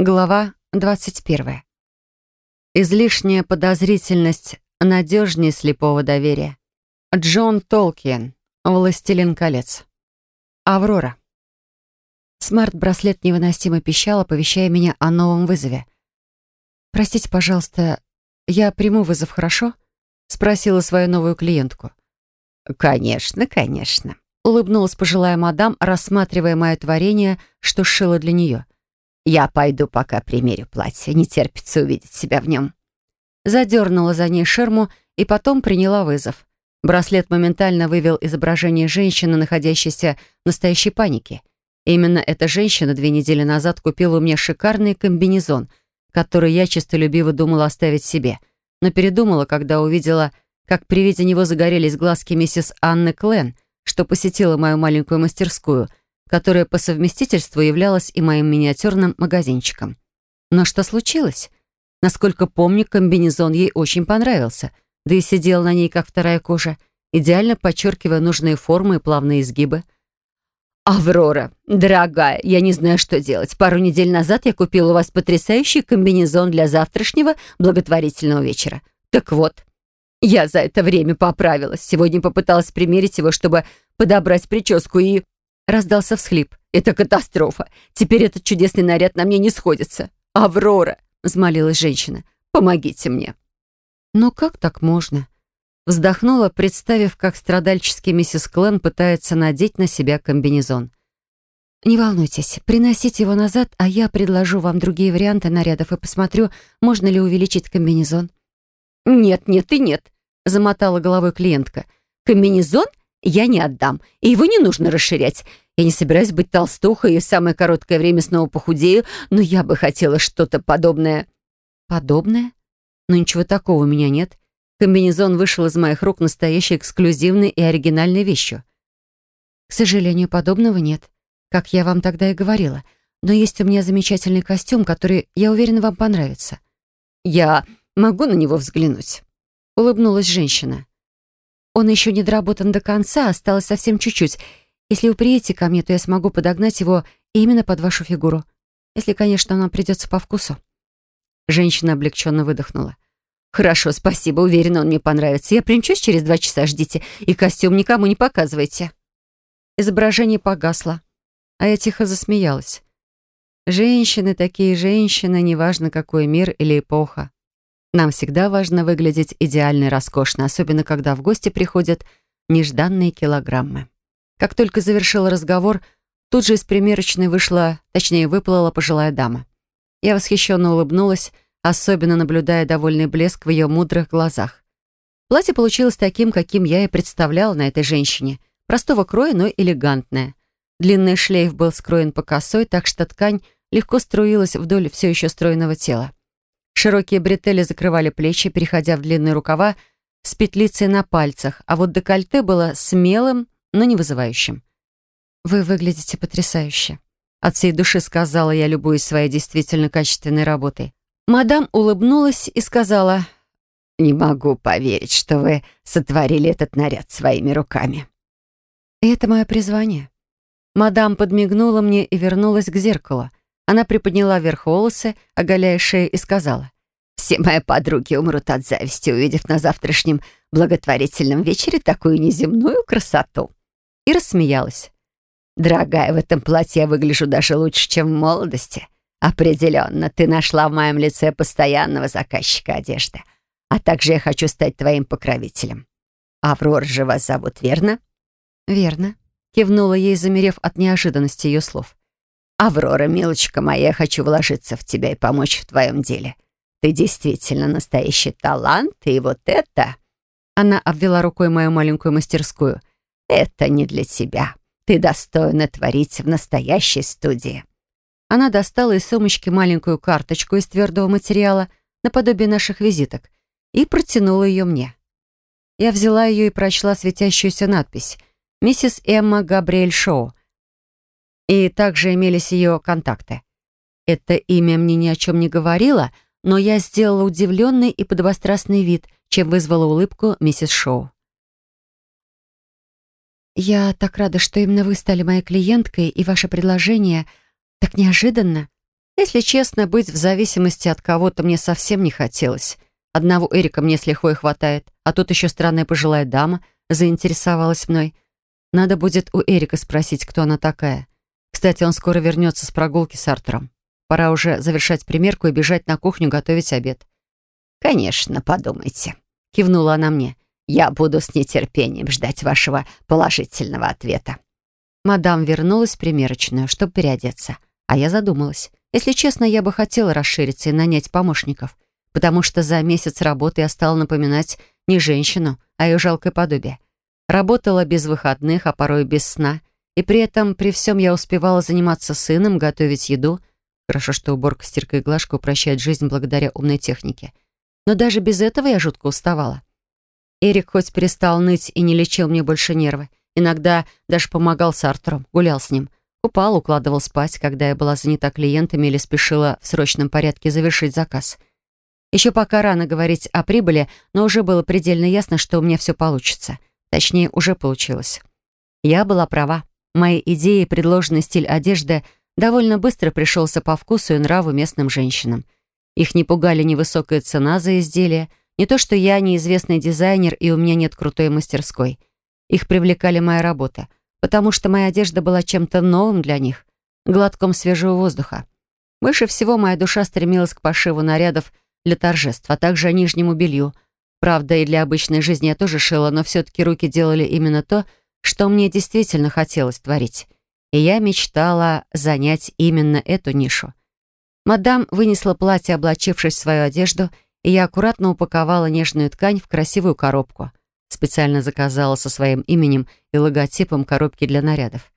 Глава 21. Излишняя подозрительность надежнее слепого доверия. Джон Толкиен. Властелин колец. Аврора. Смарт-браслет невыносимо пищал, оповещая меня о новом вызове. «Простите, пожалуйста, я приму вызов, хорошо?» — спросила свою новую клиентку. «Конечно, конечно», — улыбнулась пожилая мадам, рассматривая мое творение, что сшила для нее. Я пойду пока примерю платье, не терпится увидеть себя в нем. Задернула за ней ширму и потом приняла вызов. Браслет моментально вывел изображение женщины, находящейся в настоящей панике. Именно эта женщина две недели назад купила у меня шикарный комбинезон, который я честолюбиво думала оставить себе, но передумала, когда увидела, как при виде него загорелись глазки миссис Анны Клен, что посетила мою маленькую мастерскую — которая по совместительству являлась и моим миниатюрным магазинчиком. Но что случилось? Насколько помню, комбинезон ей очень понравился, да и сидел на ней, как вторая кожа, идеально подчеркивая нужные формы и плавные изгибы. «Аврора, дорогая, я не знаю, что делать. Пару недель назад я купила у вас потрясающий комбинезон для завтрашнего благотворительного вечера. Так вот, я за это время поправилась. Сегодня попыталась примерить его, чтобы подобрать прическу и... Раздался всхлип. «Это катастрофа. Теперь этот чудесный наряд на мне не сходится. Аврора!» — взмолилась женщина. «Помогите мне». «Но как так можно?» Вздохнула, представив, как страдальческий миссис Клен пытается надеть на себя комбинезон. «Не волнуйтесь, приносите его назад, а я предложу вам другие варианты нарядов и посмотрю, можно ли увеличить комбинезон». «Нет, нет и нет», — замотала головой клиентка. «Комбинезон я не отдам, и его не нужно расширять. Я не собираюсь быть толстухой и в самое короткое время снова похудею, но я бы хотела что-то подобное». «Подобное? Но ничего такого у меня нет. Комбинезон вышел из моих рук настоящей эксклюзивной и оригинальной вещью». «К сожалению, подобного нет, как я вам тогда и говорила. Но есть у меня замечательный костюм, который, я уверена, вам понравится». «Я могу на него взглянуть?» — улыбнулась женщина. Он еще не доработан до конца, осталось совсем чуть-чуть. Если вы приедете ко мне, то я смогу подогнать его именно под вашу фигуру. Если, конечно, нам придется по вкусу». Женщина облегченно выдохнула. «Хорошо, спасибо. Уверена, он мне понравится. Я примчусь через два часа, ждите. И костюм никому не показывайте». Изображение погасло, а я тихо засмеялась. Женщины такие женщины, неважно какой мир или эпоха. Нам всегда важно выглядеть идеально и роскошно, особенно когда в гости приходят нежданные килограммы. Как только завершил разговор, тут же из примерочной вышла, точнее, выплыла пожилая дама. Я восхищенно улыбнулась, особенно наблюдая довольный блеск в ее мудрых глазах. Платье получилось таким, каким я и представляла на этой женщине. Простого кроя, но элегантное. Длинный шлейф был скроен по косой, так что ткань легко струилась вдоль все еще стройного тела. Широкие бретели закрывали плечи, переходя в длинные рукава с петлицей на пальцах, а вот декольте было смелым, но не вызывающим. «Вы выглядите потрясающе», — от всей души сказала я, любуясь своей действительно качественной работой. Мадам улыбнулась и сказала, «Не могу поверить, что вы сотворили этот наряд своими руками». это мое призвание. Мадам подмигнула мне и вернулась к зеркалу. Она приподняла вверх волосы, оголяя шею, и сказала. «Все мои подруги умрут от зависти, увидев на завтрашнем благотворительном вечере такую неземную красоту». И рассмеялась. «Дорогая, в этом платье я выгляжу даже лучше, чем в молодости. Определенно, ты нашла в моем лице постоянного заказчика одежды. А также я хочу стать твоим покровителем. Аврора же вас зовут, верно?» «Верно», — кивнула ей, замерев от неожиданности ее слов. «Аврора, милочка моя, я хочу вложиться в тебя и помочь в твоем деле. Ты действительно настоящий талант, и вот это...» Она обвела рукой мою маленькую мастерскую. «Это не для тебя. Ты достойна творить в настоящей студии». Она достала из сумочки маленькую карточку из твердого материала, наподобие наших визиток, и протянула ее мне. Я взяла ее и прочла светящуюся надпись «Миссис Эмма Габриэль Шоу, и также имелись ее контакты. Это имя мне ни о чем не говорило, но я сделала удивленный и подобострастный вид, чем вызвала улыбку миссис Шоу. «Я так рада, что именно вы стали моей клиенткой, и ваше предложение так неожиданно. Если честно, быть в зависимости от кого-то мне совсем не хотелось. Одного Эрика мне с лихвой хватает, а тут еще странная пожилая дама заинтересовалась мной. Надо будет у Эрика спросить, кто она такая. Кстати, он скоро вернется с прогулки с Артуром. Пора уже завершать примерку и бежать на кухню готовить обед. «Конечно, подумайте», — кивнула она мне. «Я буду с нетерпением ждать вашего положительного ответа». Мадам вернулась в примерочную, чтобы переодеться. А я задумалась. Если честно, я бы хотела расшириться и нанять помощников, потому что за месяц работы я стала напоминать не женщину, а ее жалкое подобие. Работала без выходных, а порой без сна, и при этом при всем я успевала заниматься сыном, готовить еду. Хорошо, что уборка, стирка и глажка упрощает жизнь благодаря умной технике. Но даже без этого я жутко уставала. Эрик хоть перестал ныть и не лечил мне больше нервы, иногда даже помогал с Артуром, гулял с ним, купал, укладывал спать, когда я была занята клиентами или спешила в срочном порядке завершить заказ. Еще пока рано говорить о прибыли, но уже было предельно ясно, что у меня все получится. Точнее, уже получилось. Я была права. Мои идеи и предложенный стиль одежды довольно быстро пришелся по вкусу и нраву местным женщинам — их не пугали ни высокая цена за изделие, не то, что я неизвестный дизайнер и у меня нет крутой мастерской. Их привлекали моя работа, потому что моя одежда была чем-то новым для них, глотком свежего воздуха. Больше всего моя душа стремилась к пошиву нарядов для торжеств, а также нижнему белью. Правда, и для обычной жизни я тоже шила, но все-таки руки делали именно то, что мне действительно хотелось творить. И я мечтала занять именно эту нишу. Мадам вынесла платье, облачившись в свою одежду, и я аккуратно упаковала нежную ткань в красивую коробку. Специально заказала со своим именем и логотипом коробки для нарядов.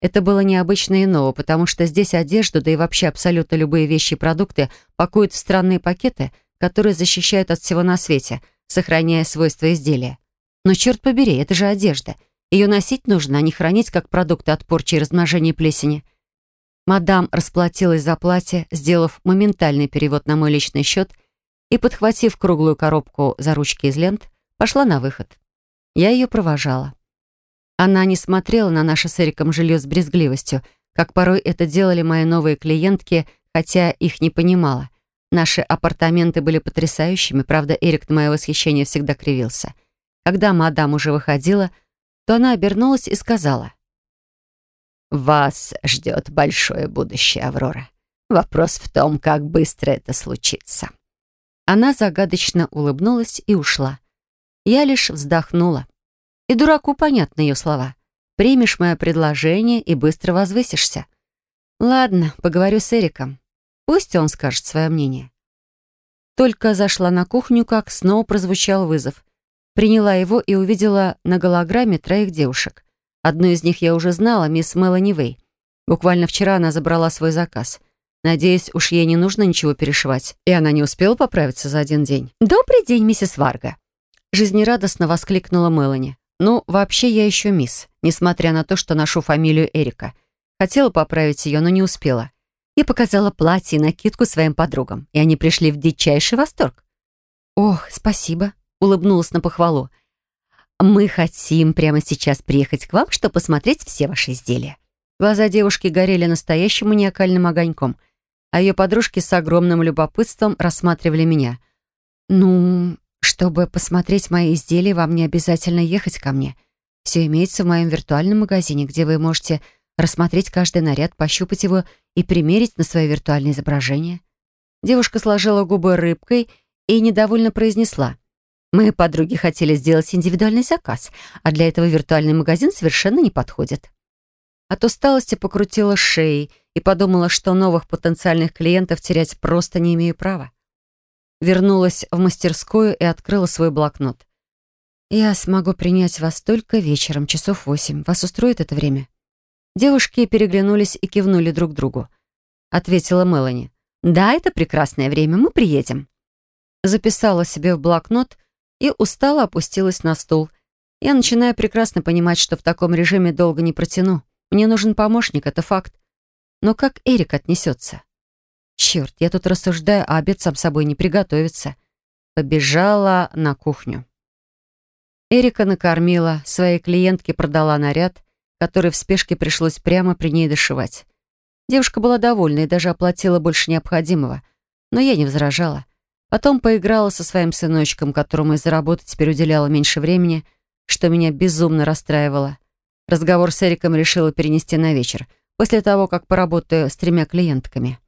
Это было необычно и ново, потому что здесь одежду, да и вообще абсолютно любые вещи и продукты пакуют в странные пакеты, которые защищают от всего на свете, сохраняя свойства изделия. Но черт побери, это же одежда. Ее носить нужно, а не хранить как продукты от порчи и размножения плесени. Мадам расплатилась за платье, сделав моментальный перевод на мой личный счет и, подхватив круглую коробку за ручки из лент, пошла на выход. Я ее провожала. Она не смотрела на наше с Эриком жилье с брезгливостью, как порой это делали мои новые клиентки, хотя их не понимала. Наши апартаменты были потрясающими, правда, Эрик на мое восхищение всегда кривился. Когда мадам уже выходила, то она обернулась и сказала — вас ждет большое будущее, Аврора. Вопрос в том, как быстро это случится. Она загадочно улыбнулась и ушла. Я лишь вздохнула. И дураку понятны ее слова. Примешь мое предложение и быстро возвысишься. Ладно, поговорю с Эриком. Пусть он скажет свое мнение. Только зашла на кухню, как снова прозвучал вызов. Приняла его и увидела на голограмме троих девушек. Одну из них я уже знала, мисс Мелани Вэй. Буквально вчера она забрала свой заказ. Надеюсь, уж ей не нужно ничего перешивать. И она не успела поправиться за один день. «Добрый день, миссис Варга!» Жизнерадостно воскликнула Мелани. «Ну, вообще я еще мисс, несмотря на то, что ношу фамилию Эрика. Хотела поправить ее, но не успела. И показала платье и накидку своим подругам, и они пришли в дичайший восторг. «Ох, спасибо», — улыбнулась на похвалу. Мы хотим прямо сейчас приехать к вам, чтобы посмотреть все ваши изделия». Глаза девушки горели настоящим маниакальным огоньком, а ее подружки с огромным любопытством рассматривали меня. «Ну, чтобы посмотреть мои изделия, вам не обязательно ехать ко мне. Все имеется в моем виртуальном магазине, где вы можете рассмотреть каждый наряд, пощупать его и примерить на свое виртуальное изображение». Девушка сложила губы рыбкой и недовольно произнесла. Мы, подруги, хотели сделать индивидуальный заказ, а для этого виртуальный магазин совершенно не подходит. От усталости покрутила шеей и подумала, что новых потенциальных клиентов терять просто не имею права. Вернулась в мастерскую и открыла свой блокнот. «Я смогу принять вас только вечером, часов восемь. Вас устроит это время?» Девушки переглянулись и кивнули друг другу. Ответила Мелани. «Да, это прекрасное время, мы приедем». Записала себе в блокнот и устало опустилась на стул. Я начинаю прекрасно понимать, что в таком режиме долго не протяну. Мне нужен помощник, это факт. Но как Эрик отнесется? Черт, я тут рассуждаю, а обед сам собой не приготовится. Побежала на кухню. Эрика накормила, своей клиентке продала наряд, который в спешке пришлось прямо при ней дошивать. Девушка была довольна и даже оплатила больше необходимого. Но я не возражала. Потом поиграла со своим сыночком, которому из-за работы теперь уделяла меньше времени, что меня безумно расстраивало. Разговор с Эриком решила перенести на вечер, после того, как поработаю с тремя клиентками.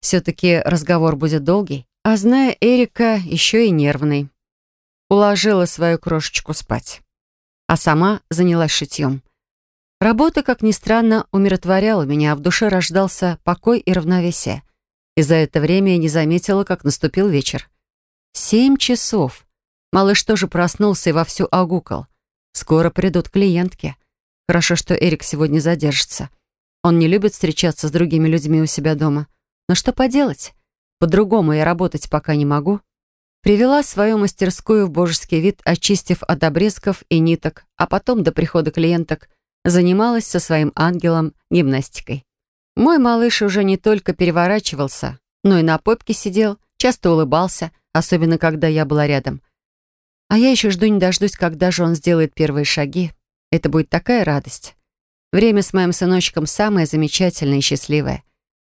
Все-таки разговор будет долгий, а зная Эрика, еще и нервный. Уложила свою крошечку спать. А сама занялась шитьем. Работа, как ни странно, умиротворяла меня, а в душе рождался покой и равновесие. И за это время я не заметила, как наступил вечер. Семь часов. Малыш тоже проснулся и вовсю огукал. Скоро придут клиентки. Хорошо, что Эрик сегодня задержится. Он не любит встречаться с другими людьми у себя дома. Но что поделать? По-другому я работать пока не могу. Привела свою мастерскую в божеский вид, очистив от обрезков и ниток, а потом до прихода клиенток занималась со своим ангелом гимнастикой. Мой малыш уже не только переворачивался, но и на попке сидел, часто улыбался, особенно когда я была рядом. А я еще жду не дождусь, когда же он сделает первые шаги. Это будет такая радость. Время с моим сыночком самое замечательное и счастливое.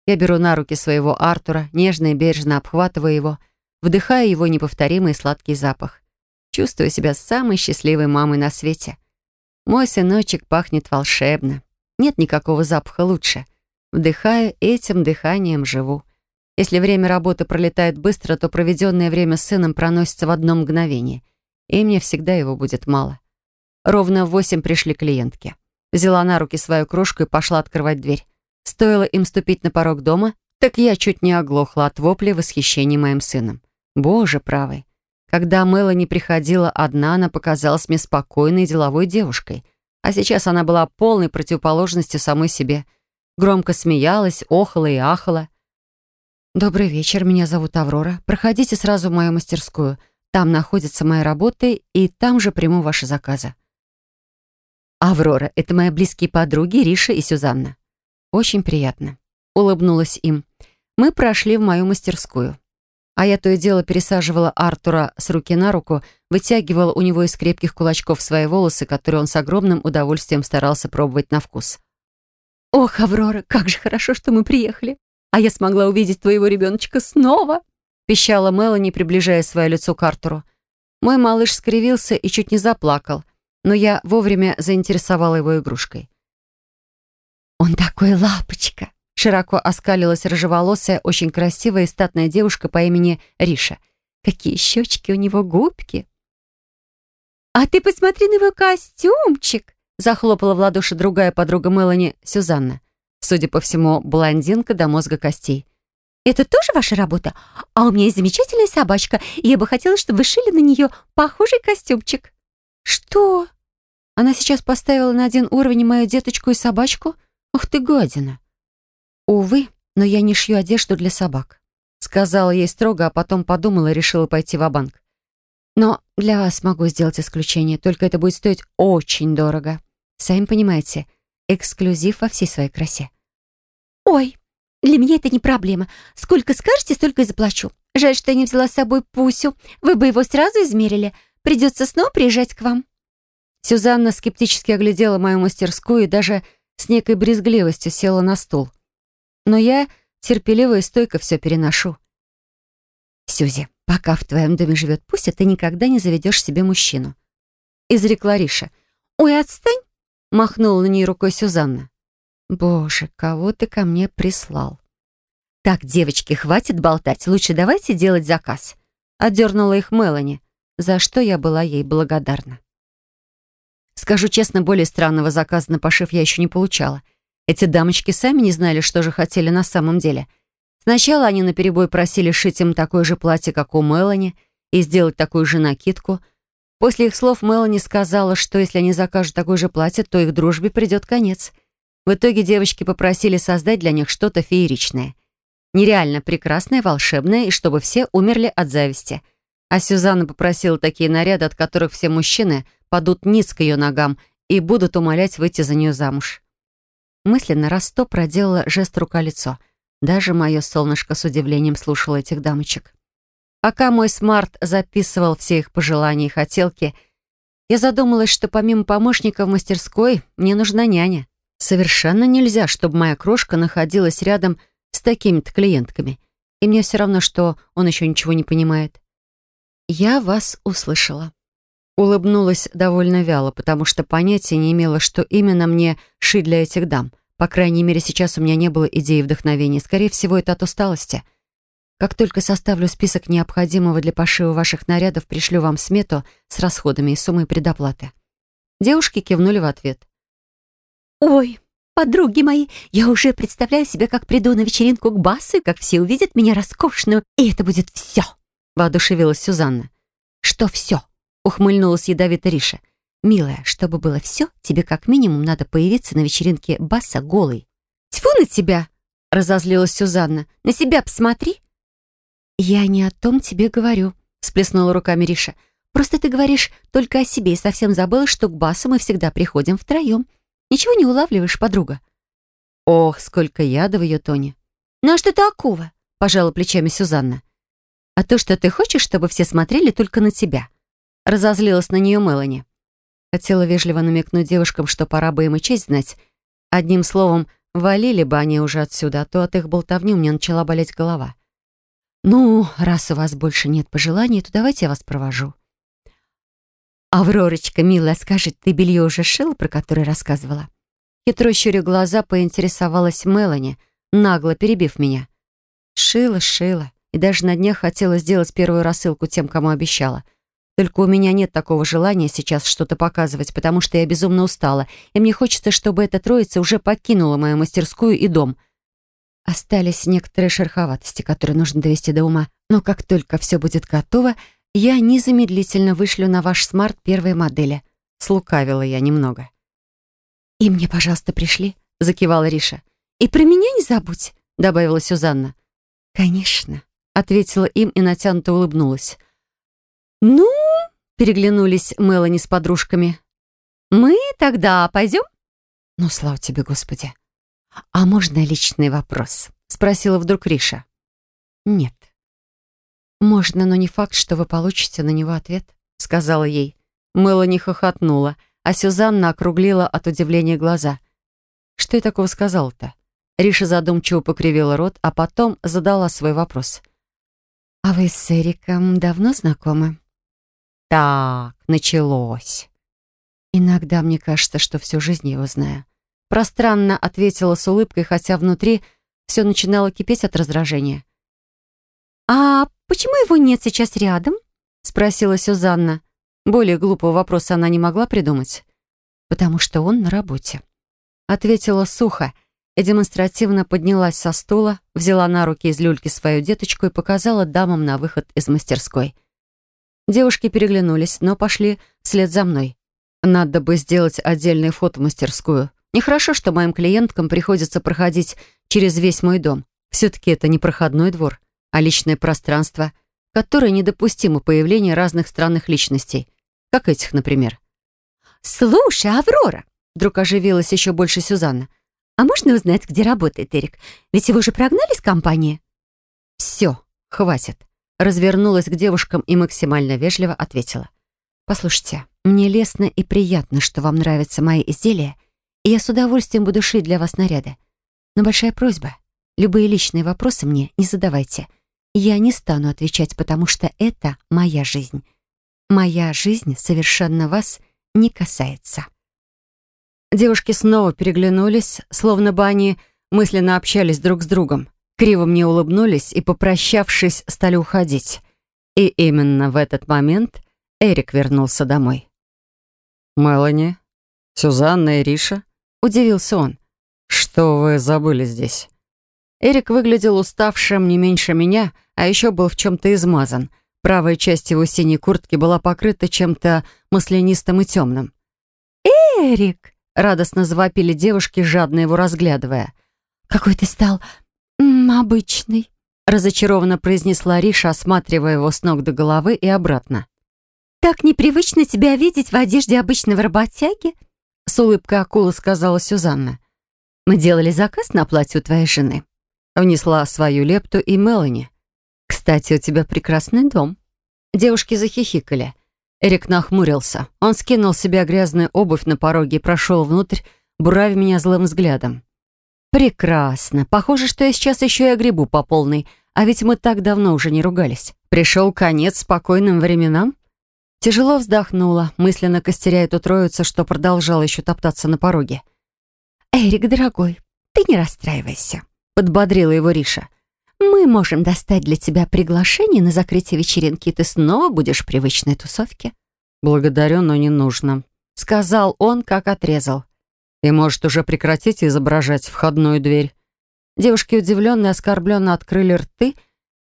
Я беру на руки своего Артура, нежно и бережно обхватываю его, вдыхая его неповторимый сладкий запах. Чувствую себя самой счастливой мамой на свете. Мой сыночек пахнет волшебно. Нет никакого запаха лучше. Вдыхаю, этим дыханием живу. Если время работы пролетает быстро, то проведенное время с сыном проносится в одно мгновение. И мне всегда его будет мало. Ровно в восемь пришли клиентки. Взяла на руки свою крошку и пошла открывать дверь. Стоило им ступить на порог дома, так я чуть не оглохла от вопли восхищения моим сыном. Боже правый. Когда Мелани приходила одна, она показалась мне спокойной деловой девушкой. А сейчас она была полной противоположностью самой себе. Громко смеялась, охала и ахала. «Добрый вечер, меня зовут Аврора. Проходите сразу в мою мастерскую. Там находятся мои работы, и там же приму ваши заказы». «Аврора, это мои близкие подруги Риша и Сюзанна». «Очень приятно», — улыбнулась им. «Мы прошли в мою мастерскую а я то и дело пересаживала Артура с руки на руку, вытягивала у него из крепких кулачков свои волосы, которые он с огромным удовольствием старался пробовать на вкус. «Ох, Аврора, как же хорошо, что мы приехали! А я смогла увидеть твоего ребеночка снова!» пищала Мелани, приближая свое лицо к Артуру. Мой малыш скривился и чуть не заплакал, но я вовремя заинтересовала его игрушкой. «Он такой лапочка!» Широко оскалилась рыжеволосая, очень красивая и статная девушка по имени Риша. Какие щечки у него, губки. «А ты посмотри на его костюмчик!» Захлопала в ладоши другая подруга Мелани, Сюзанна. Судя по всему, блондинка до мозга костей. «Это тоже ваша работа? А у меня есть замечательная собачка, и я бы хотела, чтобы вы шили на нее похожий костюмчик». «Что?» Она сейчас поставила на один уровень мою деточку и собачку? Ах ты гадина! «Увы, но я не шью одежду для собак», — сказала ей строго, а потом подумала и решила пойти в банк «Но для вас могу сделать исключение, только это будет стоить очень дорого. Сами понимаете, эксклюзив во всей своей красе». «Ой, для меня это не проблема. Сколько скажете, столько и заплачу. Жаль, что я не взяла с собой Пусю. Вы бы его сразу измерили. Придется снова приезжать к вам». Сюзанна скептически оглядела мою мастерскую и даже с некой брезгливостью села на стул. Но я терпеливо и стойко все переношу. «Сюзи, пока в твоем доме живет Пуся, ты никогда не заведешь себе мужчину», — изрекла Риша. «Ой, отстань!» — махнула на ней рукой Сюзанна. «Боже, кого ты ко мне прислал?» «Так, девочки, хватит болтать. Лучше давайте делать заказ», — отдернула их Мелани, за что я была ей благодарна. Скажу честно, более странного заказа на пошив я еще не получала. Эти дамочки сами не знали, что же хотели на самом деле. Сначала они наперебой просили шить им такое же платье, как у Мелани, и сделать такую же накидку. После их слов Мелани сказала, что если они закажут такое же платье, то их дружбе придет конец. В итоге девочки попросили создать для них что-то фееричное. Нереально прекрасное, волшебное, и чтобы все умерли от зависти. А Сюзанна попросила такие наряды, от которых все мужчины падут низ к ее ногам и будут умолять выйти за нее замуж. Мысленно раз сто проделала жест рука-лицо. Даже мое солнышко с удивлением слушало этих дамочек. Пока мой смарт записывал все их пожелания и хотелки, я задумалась, что помимо помощника в мастерской мне нужна няня. Совершенно нельзя, чтобы моя крошка находилась рядом с такими-то клиентками. И мне все равно, что он еще ничего не понимает. Я вас услышала. Улыбнулась довольно вяло, потому что понятия не имела, что именно мне шить для этих дам. По крайней мере, сейчас у меня не было идеи вдохновения. Скорее всего, это от усталости. Как только составлю список необходимого для пошива ваших нарядов, пришлю вам смету с расходами и суммой предоплаты. Девушки кивнули в ответ. «Ой, подруги мои, я уже представляю себе, как приду на вечеринку к Басу, и как все увидят меня роскошную, и это будет все!» — воодушевилась Сюзанна. «Что все?» — ухмыльнулась ядовито Риша. «Милая, чтобы было все, тебе как минимум надо появиться на вечеринке Баса голой». «Тьфу на тебя!» — разозлилась Сюзанна. «На себя посмотри!» «Я не о том тебе говорю», — сплеснула руками Риша. «Просто ты говоришь только о себе и совсем забыла, что к Басу мы всегда приходим втроем. Ничего не улавливаешь, подруга?» Ох, сколько яда в ее тоне. «Ну а что такого?» — пожала плечами Сюзанна. «А то, что ты хочешь, чтобы все смотрели только на тебя». Разозлилась на нее Мелани. Хотела вежливо намекнуть девушкам, что пора бы им и честь знать. Одним словом, валили бы они уже отсюда, а то от их болтовни у меня начала болеть голова. «Ну, раз у вас больше нет пожеланий, то давайте я вас провожу». «Авророчка, милая, скажет, ты белье уже шила, про которое рассказывала?» Хитро щуря глаза, поинтересовалась Мелани, нагло перебив меня. Шила, шила. И даже на днях хотела сделать первую рассылку тем, кому обещала. Только у меня нет такого желания сейчас что-то показывать, потому что я безумно устала, и мне хочется, чтобы эта троица уже покинула мою мастерскую и дом. Остались некоторые шероховатости, которые нужно довести до ума. Но как только все будет готово, «Я незамедлительно вышлю на ваш смарт первые модели». Слукавила я немного. «И мне, пожалуйста, пришли», — закивала Риша. «И про меня не забудь», — добавила Сюзанна. «Конечно», — ответила им и натянуто улыбнулась. «Ну?» — переглянулись Мелани с подружками. «Мы тогда пойдем?» «Ну, слава тебе, Господи!» «А можно личный вопрос?» — спросила вдруг Риша. «Нет», «Можно, но не факт, что вы получите на него ответ», — сказала ей. Мелани хохотнула, а Сюзанна округлила от удивления глаза. «Что я такого сказала-то?» Риша задумчиво покривила рот, а потом задала свой вопрос. «А вы с Эриком давно знакомы?» «Так, началось». «Иногда мне кажется, что всю жизнь его знаю». Пространно ответила с улыбкой, хотя внутри все начинало кипеть от раздражения. «А почему его нет сейчас рядом?» — спросила Сюзанна. Более глупого вопроса она не могла придумать. «Потому что он на работе», — ответила сухо и демонстративно поднялась со стула, взяла на руки из люльки свою деточку и показала дамам на выход из мастерской. Девушки переглянулись, но пошли вслед за мной. Надо бы сделать отдельный вход в мастерскую. Нехорошо, что моим клиенткам приходится проходить через весь мой дом. Все-таки это не проходной двор а личное пространство, которое недопустимо появление разных странных личностей, как этих, например. «Слушай, Аврора!» Вдруг оживилась еще больше Сюзанна. «А можно узнать, где работает Эрик? Ведь его же прогнали с компании?» «Все, хватит». Развернулась к девушкам и максимально вежливо ответила. «Послушайте, мне лестно и приятно, что вам нравятся мои изделия, я с удовольствием буду шить для вас наряды. Но большая просьба, любые личные вопросы мне не задавайте». Я не стану отвечать, потому что это моя жизнь. Моя жизнь совершенно вас не касается. Девушки снова переглянулись, словно бы они мысленно общались друг с другом. Криво мне улыбнулись и, попрощавшись, стали уходить. И именно в этот момент Эрик вернулся домой. «Мелани? Сюзанна и Риша?» — удивился он. «Что вы забыли здесь?» Эрик выглядел уставшим не меньше меня, а еще был в чем-то измазан. Правая часть его синей куртки была покрыта чем-то маслянистым и темным. «Эрик!» — радостно завопили девушки, жадно его разглядывая. «Какой ты стал м, обычный!» — разочарованно произнесла Риша, осматривая его с ног до головы и обратно. «Так непривычно тебя видеть в одежде обычного работяги!» — с улыбкой акулы сказала Сюзанна. «Мы делали заказ на платье у твоей жены». Внесла свою лепту и Мелани. «Кстати, у тебя прекрасный дом». Девушки захихикали. Эрик нахмурился. Он скинул с себя грязную обувь на пороге и прошел внутрь, буравя меня злым взглядом. «Прекрасно. Похоже, что я сейчас еще и огребу по полной. А ведь мы так давно уже не ругались. Пришел конец спокойным временам?» Тяжело вздохнула, мысленно костеряя эту троицу, что продолжала еще топтаться на пороге. «Эрик, дорогой, ты не расстраивайся», — подбодрила его Риша. «Мы можем достать для тебя приглашение на закрытие вечеринки, и ты снова будешь в привычной тусовке». «Благодарю, но не нужно», — сказал он, как отрезал. «И может уже прекратить изображать входную дверь». Девушки удивленно и оскорбленно открыли рты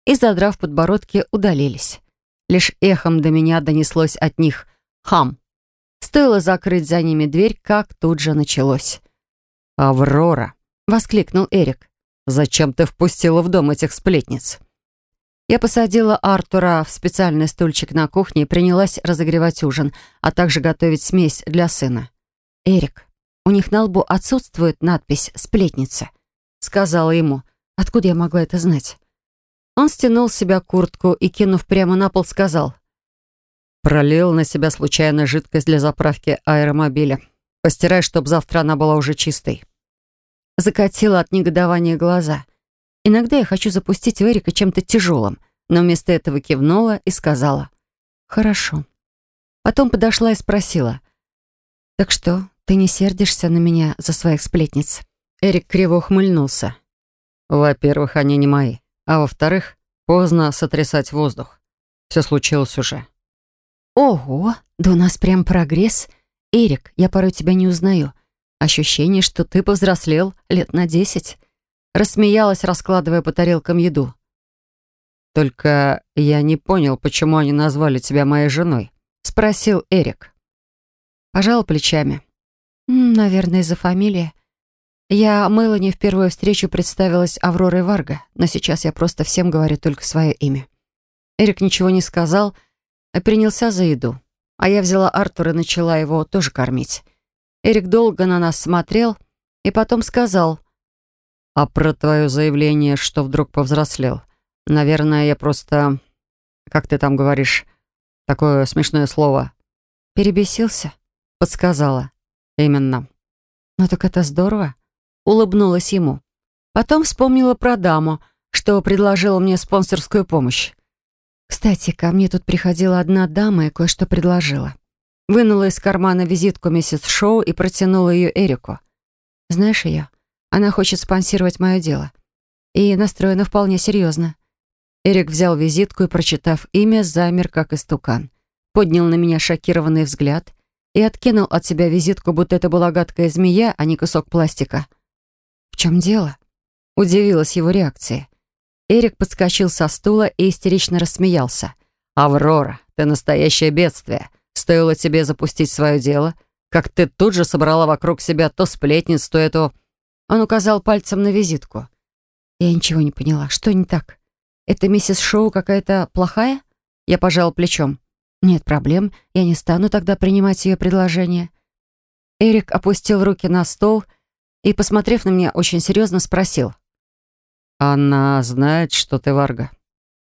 и, задрав подбородки, удалились. Лишь эхом до меня донеслось от них «хам». Стоило закрыть за ними дверь, как тут же началось. «Аврора!» — воскликнул Эрик. «Зачем ты впустила в дом этих сплетниц?» Я посадила Артура в специальный стульчик на кухне и принялась разогревать ужин, а также готовить смесь для сына. «Эрик, у них на лбу отсутствует надпись «Сплетница», — сказала ему. «Откуда я могла это знать?» Он стянул с себя куртку и, кинув прямо на пол, сказал. «Пролил на себя случайно жидкость для заправки аэромобиля. Постирай, чтобы завтра она была уже чистой». Закатила от негодования глаза — Иногда я хочу запустить Эрика чем-то тяжелым, но вместо этого кивнула и сказала «Хорошо». Потом подошла и спросила «Так что, ты не сердишься на меня за своих сплетниц?» Эрик криво ухмыльнулся. «Во-первых, они не мои. А во-вторых, поздно сотрясать воздух. Все случилось уже». «Ого, да у нас прям прогресс. Эрик, я порой тебя не узнаю. Ощущение, что ты повзрослел лет на десять. Рассмеялась, раскладывая по тарелкам еду. «Только я не понял, почему они назвали тебя моей женой?» — спросил Эрик. Пожал плечами. «Наверное, из-за фамилии. Я Мелани в первую встречу представилась Авророй Варга, но сейчас я просто всем говорю только свое имя». Эрик ничего не сказал, а принялся за еду. А я взяла Артура и начала его тоже кормить. Эрик долго на нас смотрел и потом сказал — а про твое заявление, что вдруг повзрослел. Наверное, я просто... Как ты там говоришь? Такое смешное слово. Перебесился? Подсказала. Именно. Ну так это здорово. Улыбнулась ему. Потом вспомнила про даму, что предложила мне спонсорскую помощь. Кстати, ко мне тут приходила одна дама и кое-что предложила. Вынула из кармана визитку миссис Шоу и протянула ее Эрику. Знаешь ее? Она хочет спонсировать мое дело. И настроена вполне серьезно. Эрик взял визитку и, прочитав имя, замер, как истукан. Поднял на меня шокированный взгляд и откинул от себя визитку, будто это была гадкая змея, а не кусок пластика. «В чем дело?» Удивилась его реакции. Эрик подскочил со стула и истерично рассмеялся. «Аврора, ты настоящее бедствие. Стоило тебе запустить свое дело, как ты тут же собрала вокруг себя то сплетниц, то эту он указал пальцем на визитку. Я ничего не поняла. Что не так? Это миссис Шоу какая-то плохая? Я пожал плечом. Нет проблем. Я не стану тогда принимать ее предложение. Эрик опустил руки на стол и, посмотрев на меня, очень серьезно спросил. «Она знает, что ты Варга?»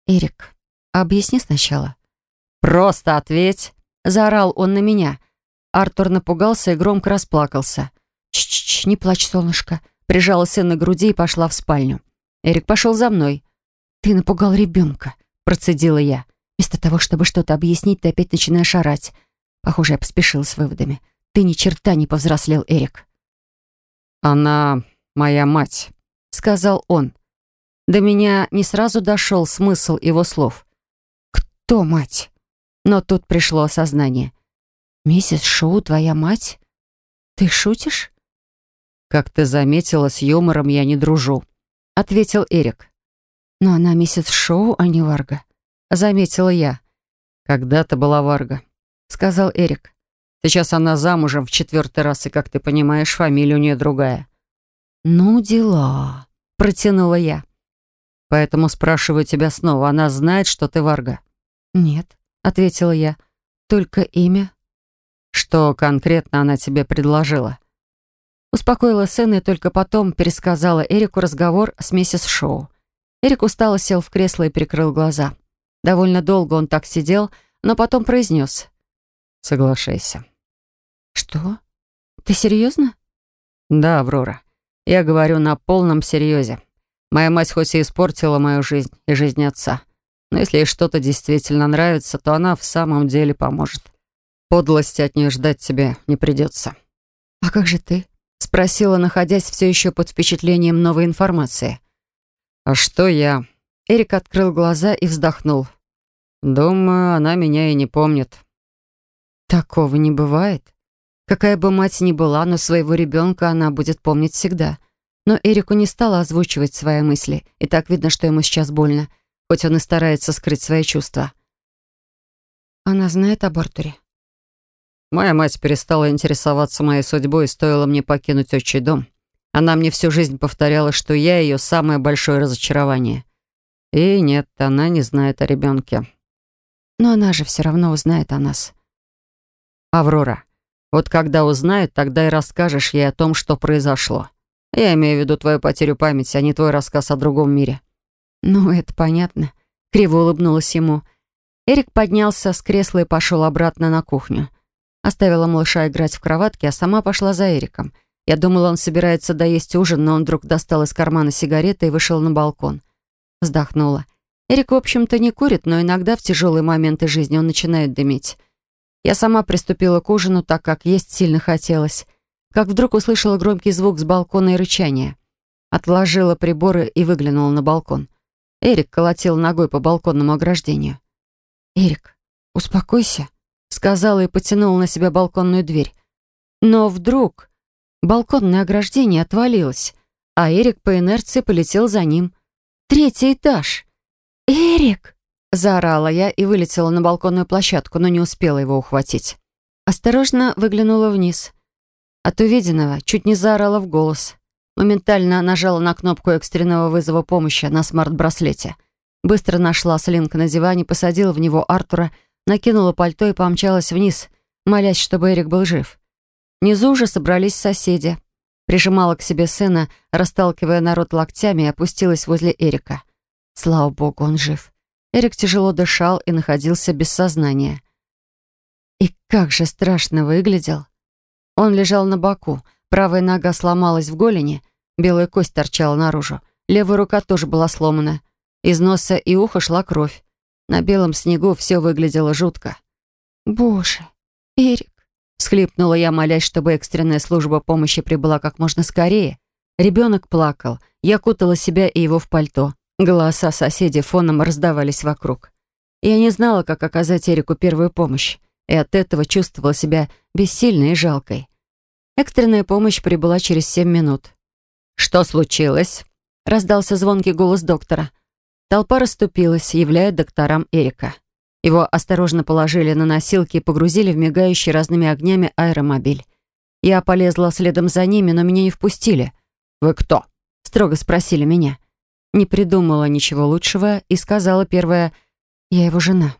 «Эрик, объясни сначала». «Просто ответь!» — заорал он на меня. Артур напугался и громко расплакался. «Ч-ч-ч, не плачь, солнышко!» Прижала сына на груди и пошла в спальню. Эрик пошел за мной. «Ты напугал ребенка», — процедила я. «Вместо того, чтобы что-то объяснить, ты опять начинаешь орать». Похоже, я поспешила с выводами. «Ты ни черта не повзрослел, Эрик». «Она моя мать», — сказал он. До меня не сразу дошел смысл его слов. «Кто мать?» Но тут пришло осознание. «Миссис Шоу, твоя мать? Ты шутишь?» «Как ты заметила, с юмором я не дружу», — ответил Эрик. «Но она миссис Шоу, а не Варга», — заметила я. «Когда-то была Варга», — сказал Эрик. «Сейчас она замужем в четвертый раз, и, как ты понимаешь, фамилия у нее другая». «Ну, дела», — протянула я. «Поэтому спрашиваю тебя снова, она знает, что ты Варга?» «Нет», — ответила я. «Только имя». «Что конкретно она тебе предложила?» Успокоила сына и только потом пересказала Эрику разговор с миссис Шоу. Эрик устало сел в кресло и прикрыл глаза. Довольно долго он так сидел, но потом произнес. «Соглашайся». «Что? Ты серьезно?» Да, Аврора. Я говорю на полном серьезе. Моя мать хоть и испортила мою жизнь и жизнь отца, но если ей что-то действительно нравится, то она в самом деле поможет. Подлости от нее ждать тебе не придется. «А как же ты?» — спросила, находясь все еще под впечатлением новой информации. «А что я?» Эрик открыл глаза и вздохнул. «Думаю, она меня и не помнит». «Такого не бывает. Какая бы мать ни была, но своего ребенка она будет помнить всегда. Но Эрику не стала озвучивать свои мысли, и так видно, что ему сейчас больно, хоть он и старается скрыть свои чувства. Она знает об Артуре? Моя мать перестала интересоваться моей судьбой, и стоило мне покинуть отчий дом. Она мне всю жизнь повторяла, что я ее самое большое разочарование. И нет, она не знает о ребенке. Но она же все равно узнает о нас. Аврора, вот когда узнает, тогда и расскажешь ей о том, что произошло. Я имею в виду твою потерю памяти, а не твой рассказ о другом мире». «Ну, это понятно». Криво улыбнулась ему. Эрик поднялся с кресла и пошел обратно на кухню. Оставила малыша играть в кроватке, а сама пошла за Эриком. Я думала, он собирается доесть ужин, но он вдруг достал из кармана сигареты и вышел на балкон. Вздохнула. Эрик, в общем-то, не курит, но иногда в тяжелые моменты жизни он начинает дымить. Я сама приступила к ужину, так как есть сильно хотелось как вдруг услышала громкий звук с балкона и рычание. Отложила приборы и выглянула на балкон. Эрик колотил ногой по балконному ограждению. «Эрик, успокойся», — сказала и потянула на себя балконную дверь. Но вдруг балконное ограждение отвалилось, а Эрик по инерции полетел за ним. «Третий этаж!» «Эрик!» — заорала я и вылетела на балконную площадку, но не успела его ухватить. Осторожно выглянула вниз. От увиденного чуть не заорала в голос. Моментально нажала на кнопку экстренного вызова помощи на смарт-браслете. Быстро нашла Слинка на диване, посадила в него Артура, накинула пальто и помчалась вниз, молясь, чтобы Эрик был жив. Внизу уже собрались соседи. Прижимала к себе сына, расталкивая народ локтями, и опустилась возле Эрика. Слава богу, он жив. Эрик тяжело дышал и находился без сознания. И как же страшно выглядел. Он лежал на боку, правая нога сломалась в голени, белая кость торчала наружу, левая рука тоже была сломана. Из носа и уха шла кровь. На белом снегу все выглядело жутко. «Боже, Эрик!» — всхлипнула я, молясь, чтобы экстренная служба помощи прибыла как можно скорее. Ребенок плакал, я кутала себя и его в пальто. Голоса соседей фоном раздавались вокруг. Я не знала, как оказать Эрику первую помощь и от этого чувствовала себя бессильной и жалкой. Экстренная помощь прибыла через семь минут. «Что случилось?» — раздался звонкий голос доктора. Толпа расступилась, являя докторам Эрика. Его осторожно положили на носилки и погрузили в мигающий разными огнями аэромобиль. Я полезла следом за ними, но меня не впустили. «Вы кто?» — строго спросили меня. Не придумала ничего лучшего и сказала первое «Я его жена».